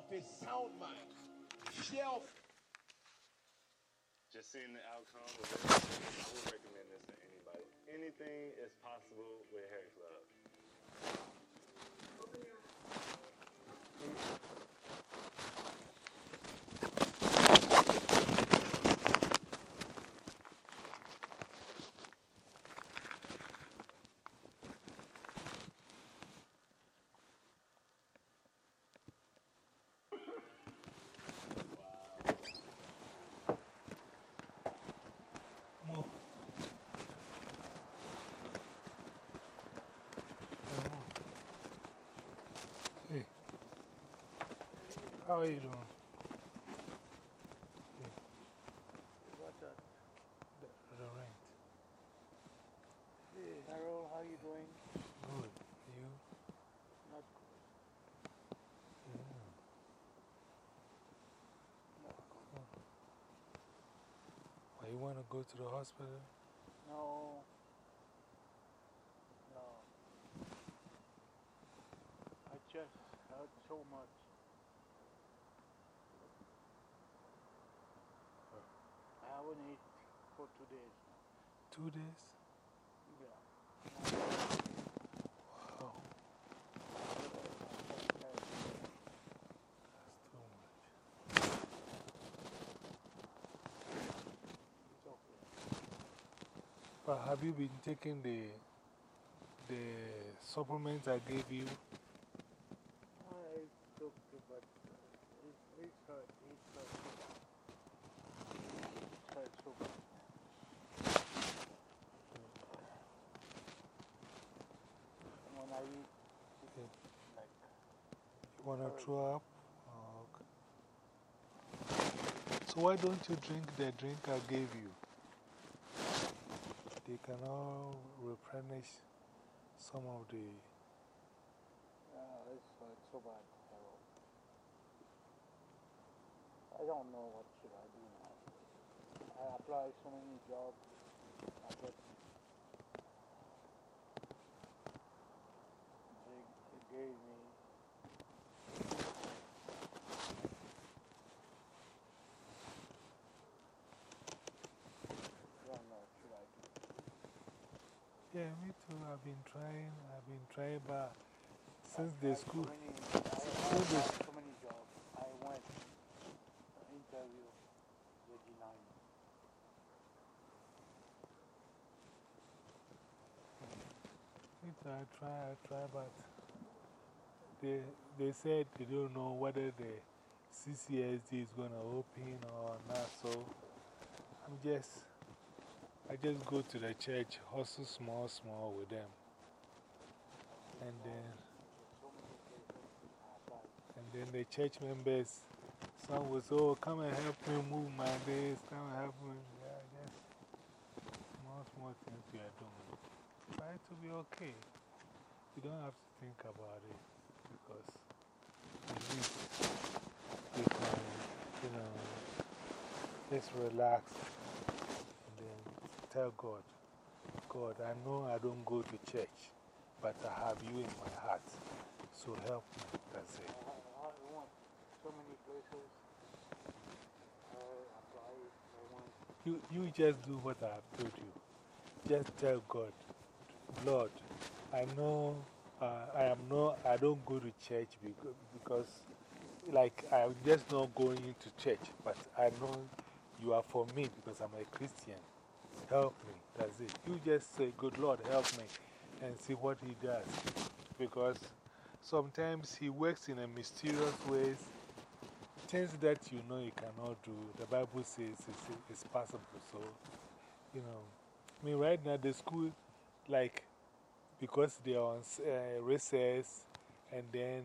of a sound mind. Share of Just seeing the outcome of it, I would recommend this to anybody. Anything is possible with Hair How are you doing? What's up? The, the rent. Hey, Harold, how are you doing? Good. You? Not Yeah. Why you want to go to the hospital? No. No. I just hurt so much. For two days. Two days? Yeah. Wow. That's too much. But have you been taking the, the supplements I gave you? I took it, but uh, it, it hurt. It hurt so bad. It hurt so bad. And when I eat, it's You want to throw up? Okay. So why don't you drink the drink I gave you? They can all replenish some of the. uh, it's hurt so bad. I don't know what should I do now. I apply so many jobs. I get they, they gave me I don't know what should I do. Yeah, me too. I've been trying, I've been trying, but since the school. So many, I, I applied so many jobs. I went interview. They denied me. Me too, I try, I try, but they, they said they don't know whether the CCSD is going to open or not. So I'm just, I just go to the church, hustle small, small with them. And then, and then the church members, some say, Oh, come and help me move my days, come and help me. Yeah, just small, small things we are doing. Try to be okay. You don't have to think about it because at least you can, you know, just relax and then tell God, God, I know I don't go to church, but I have you in my heart. So help me. That's it. I, I went so many places. I applied. I went. You, you just do what I have told you. Just tell God, Lord, I know uh, I am no, I don't go to church because, because, like, I'm just not going into church, but I know you are for me because I'm a Christian. Help me. That's it. You just say, Good Lord, help me, and see what He does. Because sometimes He works in a mysterious ways. Things that you know you cannot do, the Bible says it's, it's possible. So, you know, I mean, right now, the school, like, because they're on uh, recess, and then,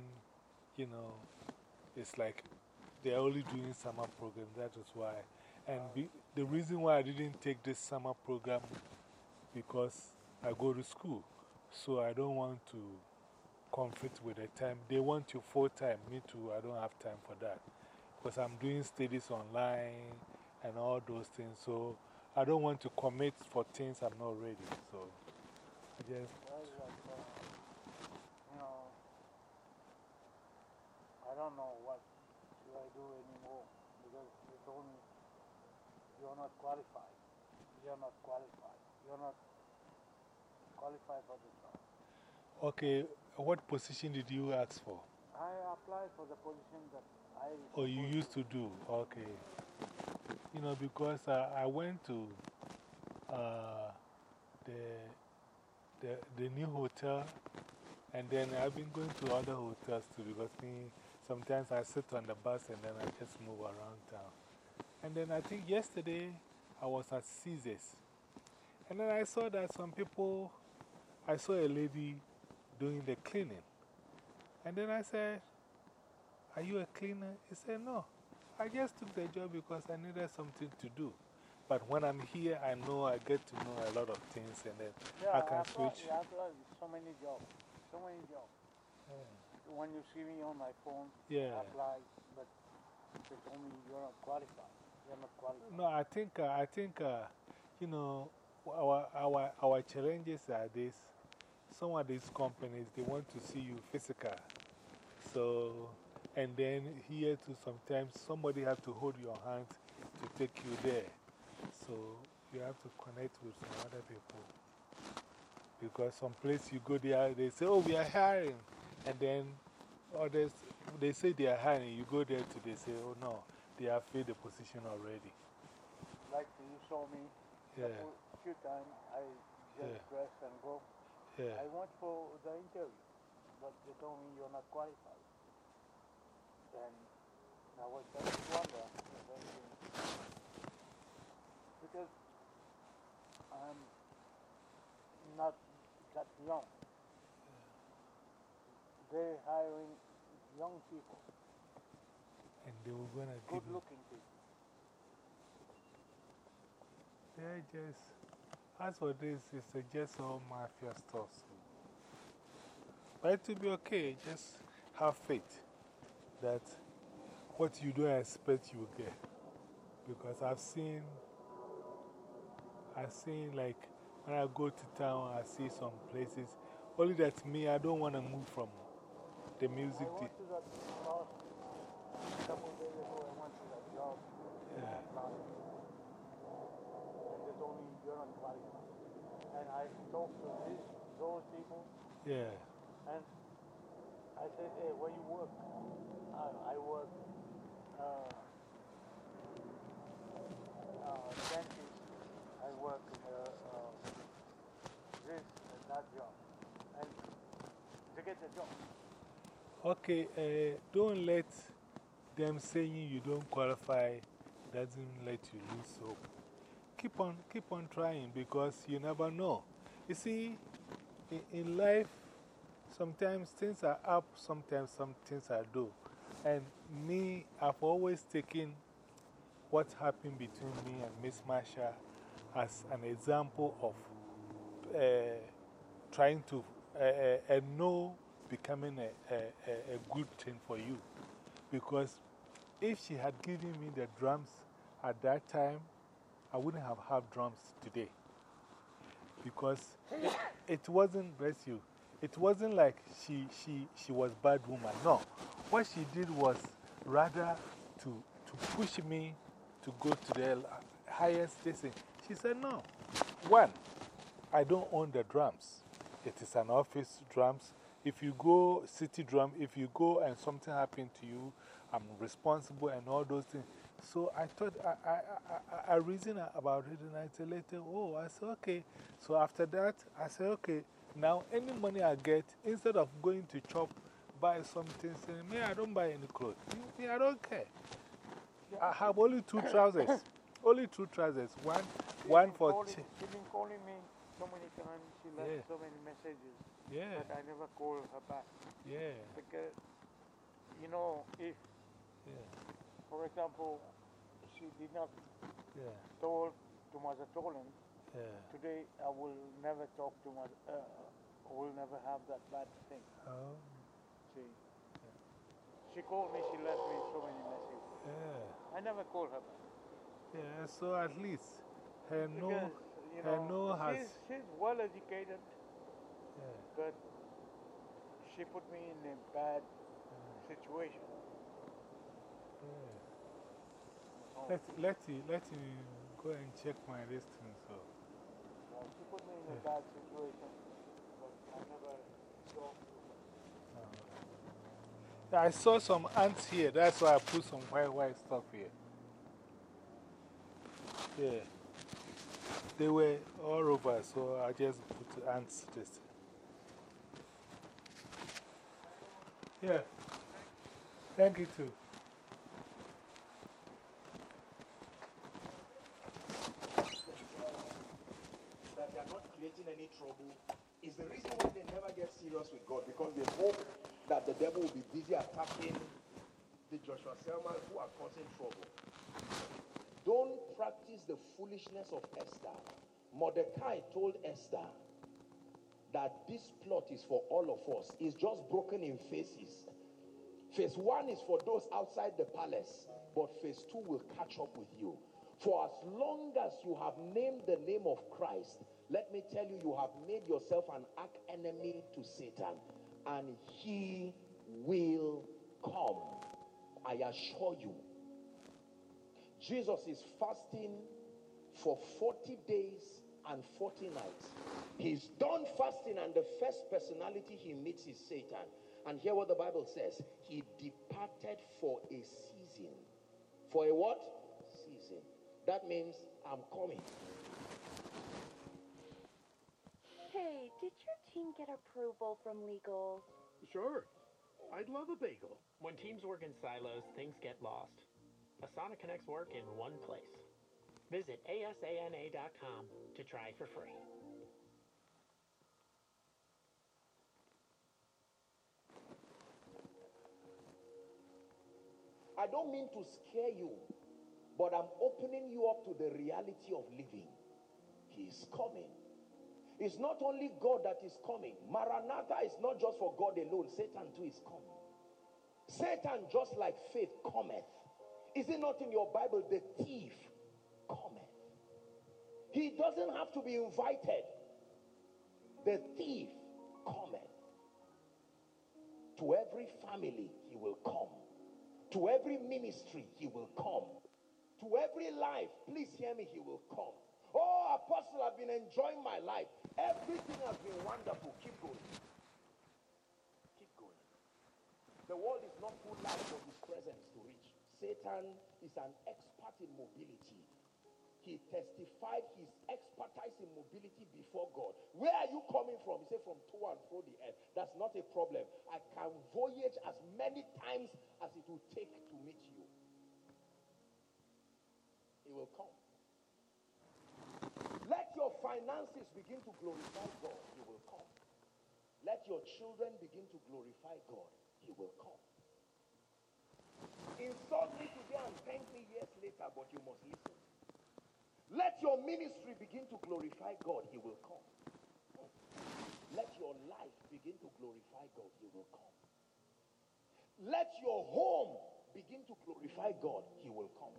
you know, it's like they're only doing summer program. That is why. And be, the reason why I didn't take this summer program because I go to school. So I don't want to conflict with the time. They want you full time. Me too, I don't have time for that. Because I'm doing studies online and all those things. So I don't want to commit for things I'm not ready. So I just. Well, like, you know, I don't know what should I do anymore? Because they told me you're not qualified. You're not qualified. You're not qualified for the job. Okay, what position did you ask for? I applied for the position that I. Oh, you used to do? Okay. You know, because uh, I went to uh, the, the, the new hotel and then I've been going to other hotels too because me, sometimes I sit on the bus and then I just move around town. And then I think yesterday I was at Caesars. And then I saw that some people, I saw a lady doing the cleaning. And then I said, Are you a cleaner? He said, No. I just took the job because I needed something to do. But when I'm here, I know I get to know a lot of things and then Yeah, I can applied- switch. I applied so many jobs. So many jobs. When you see me on my phone, Yeah. I apply, but they told me you're not qualified. You're not qualified. No, I think, uh, I think uh, you know, our, our, our challenges are this. Some of these companies, they want to see you physical. So, and then here too, sometimes somebody have to hold your hand to take you there. So, you have to connect with some other people. Because some place you go there, they say, oh, we are hiring. And then others, they say they are hiring. You go there to, they say, oh, no, they have filled the position already. Like you saw me Yeah, a few times, I just Yeah. dress and go. yeah. I went for the interview, but they told me you're not qualified. Then I was just wonder if anything. Because I'm not that young. They're hiring young people, And they were going to good give me. looking people. They're just, as for this, it's just all mafia stuff. But it will be okay. Just have faith that what you don't expect you will get. Because I've seen, I've seen like when I go to town, I see some places. Only that me, I don't want to move from the music. Job. Yeah. And they I talked to those people, and I said, hey, where you work? Uh, I work uh, uh, dentist. I work this and that job. And to get the job. Okay, uh, don't let them saying you don't qualify doesn't let you lose hope. Keep on, keep on trying because you never know. You see, in, in life, sometimes things are up, sometimes some things are down. And me, I've always taken what happened between me and Miss Marsha as an example of uh, trying to, uh, uh, a no becoming a, a, a, good thing for you. Because if she had given me the drums at that time, I wouldn't have had drums today. Because it, it wasn't, bless you, it wasn't like she, she, she was bad woman. No. What she did was rather to, to push me to go to the highest station. She said, no. One, I don't own the drums. It is an office drums. If you go city drum, if you go and something happened to you, I'm responsible and all those things. So I thought, I, I, I, I reasoned about it and I said later, oh, I said, okay. So after that, I said, okay, now any money I get, instead of going to shop, buy something, say, me, I don't buy any clothes. Me, I don't care. I have only two trousers. only two trousers. One, She's one for. calling- She's been calling me so many times. She left、yeah. So many messages. Yeah, But I never call her back. yeah, Because, you know, if, yeah, for example, she did not yeah, told to Mother Tolan, yeah. today I will never talk to Mother, uh, will never have that bad thing. Oh, See, she called me, she left me so many messages. yeah, I never call her back. yeah. So at least her no, Because, you her know, no has. she's, she's well educated, Yeah, but she put me in a bad situation. Let, let, let him go and check my listing. So. Uh, she put me in a bad situation, but I never go through I saw some ants here. That's why I put some white, white stuff here. Yeah. They were all over, so I just put ants this. Yeah. Thank you too. that they are not creating any trouble is the reason why they never get serious with God because they hope that the devil will be busy attacking the Joshua Selman who are causing trouble. Don't practice the foolishness of Esther. Mordecai told Esther that this plot is for all of us. It's just broken in phases. Phase one is for those outside the palace, but phase two will catch up with you. For as long as you have named the name of Christ, let me tell you, you have made yourself an arch enemy to Satan, and he will come. I assure you. Jesus is fasting for 40 days and 40 nights. He's done fasting, and the first personality he meets is Satan. And hear what the Bible says He departed for a season. For a what? Season. That means I'm coming. Hey, did your team get approval from legal? Sure. I'd love a bagel. When teams work in silos, things get lost. Asana connects work in one place. Visit asana.com to try for free. I don't mean to scare you, but I'm opening you up to the reality of living. He is coming. It's not only God that is coming. Maranatha is not just for God alone. Satan too is coming. Satan, just like faith, cometh. Is it not in your Bible? The thief cometh. He doesn't have to be invited. The thief cometh. To every family, he will come. To every ministry, he will come. To every life, please hear me, he will come. Oh, Apostle, I've been enjoying my life. Everything has been wonderful. Keep going. Keep going. The world is not too large for his presence to reach. Satan is an expert in mobility. He testified his expertise in mobility before God. Where are you coming from? He said, From to and fro the earth. That's not a problem. I can voyage as many times as it will take to meet you. He will come. Let your finances begin to glorify God. He will come. Let your children begin to glorify God. He will come. Insult me today and thank me years later, but you must listen. Let your ministry begin to glorify God. He will come. Let your life begin to glorify God. He will come. Let your home begin to glorify God. He will come.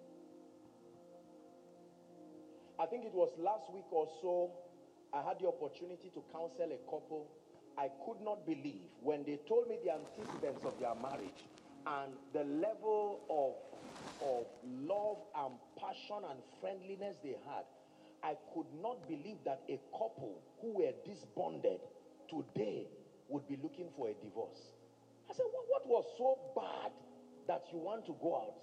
I think it was last week or so, I had the opportunity to counsel a couple. I could not believe when they told me the antecedents of their marriage and the level of, of love and passion and friendliness they had. I could not believe that a couple who were disbonded today would be looking for a divorce. I said, what, what was so bad that you want to go out?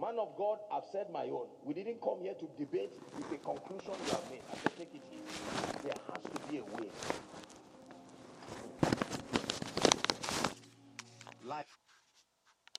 Man of God, I've said my own. We didn't come here to debate with a conclusion you have made. I said, take it easy. There has to be a way.